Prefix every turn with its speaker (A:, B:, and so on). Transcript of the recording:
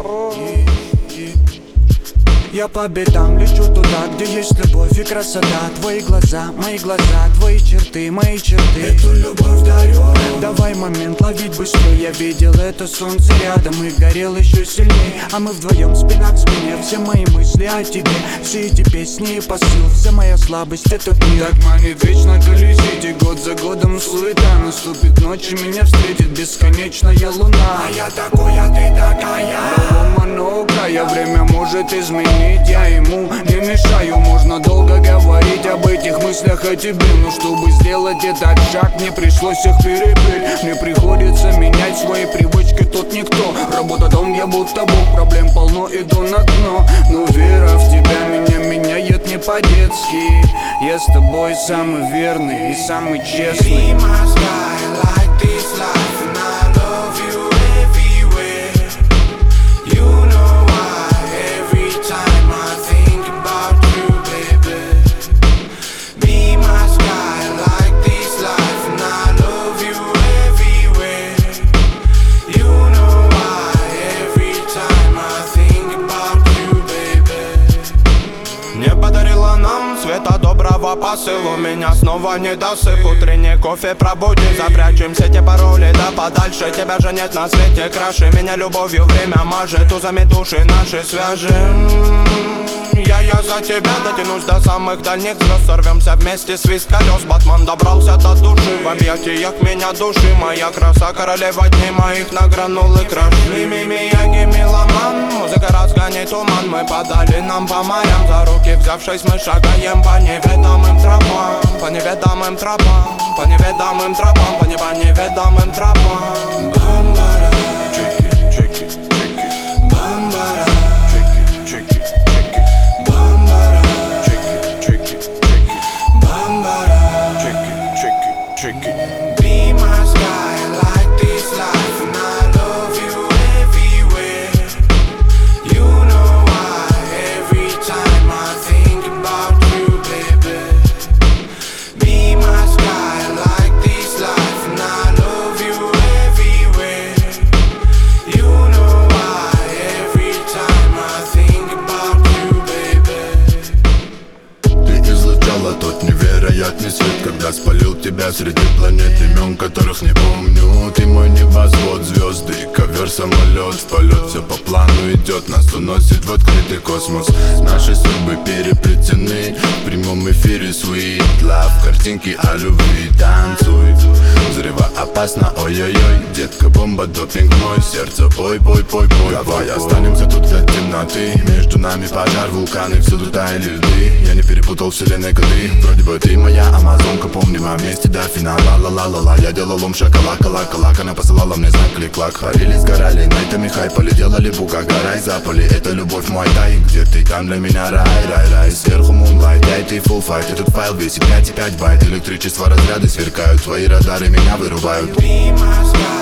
A: Oh. Я по бедам лечу туда, где есть любовь и красота. Твои глаза, мои глаза, твои черты, мои черты.
B: Эту любовь дарю.
A: Давай момент ловить быстрее. Я видел это солнце рядом и горел еще сильнее. А мы вдвоем спина к спине Все мои мысли о тебе. Все эти песни и посыл Вся моя слабость этот мир Так манит вечно колесите Год за годом суета. Наступит ночь и меня встретит Бесконечная луна.
B: А я такой, а ты такая
A: может изменить Я ему не мешаю. Можно долго говорить об этих мыслях о тебе Но чтобы сделать этот шаг Мне пришлось их перепеть Мне приходится менять свои привычки Тут никто. Работа дом, я будто бог Проблем полно, иду на дно. Но вера в тебя меня меняет не по-детски. Я с тобой самый верный и самый честный
C: посылу Меня снова не досып Утренний кофе пробуди Запрячем все те пароли да подальше. Тебя же нет на свете краше Меня любовью время мажет. Узами души наши свяжем я, я за тебя дотянусь до самых дальних звезд. Сорвемся вместе, свист колес. Батман добрался до души. В объятиях меня души. Моя краса королева дней моих Награнул и краш Мими, Мияги, меломан. Музыка разгонит туман. Мы подали нам по морям. За руки взявшись мы шагаем По
B: trapam Pa nie wiadomym trapam Pa nie
D: wiadomym trapam Pa nie, pa nie wiadomym тебя среди планет Имен которых не помню. Ты мой небосвод, звезды ковер самолет. В полет все по плану идет Нас уносит в открытый космос. Наши судьбы переплетены. В прямом эфире love Картинки о любви танцуй Взрыва опасно, ой-ой-ой. Детка бомба, допинг мой Сердце. Ой, пой, пой, пой Давай останемся тут для темноты. Между нами пожар, вулканы Всюду таяли льды. Я не перепутал вселенной коды. Вроде бы ты моя амазонка Помним о месте до финала. Ла-ла-ла-ла Я делал лом шоколака, лака Она посылала мне знак клик-клак Парили, сгорали, найтами хайпали Делали буга, горай, запали Это любовь мой тай. Где ты, там для меня? Рай, рай, рай. Сверху мунлайт, и ты full fight. Этот файл весит 5,5 байт Электричество разряды сверкают Твои радары меня вырубают.
B: Be my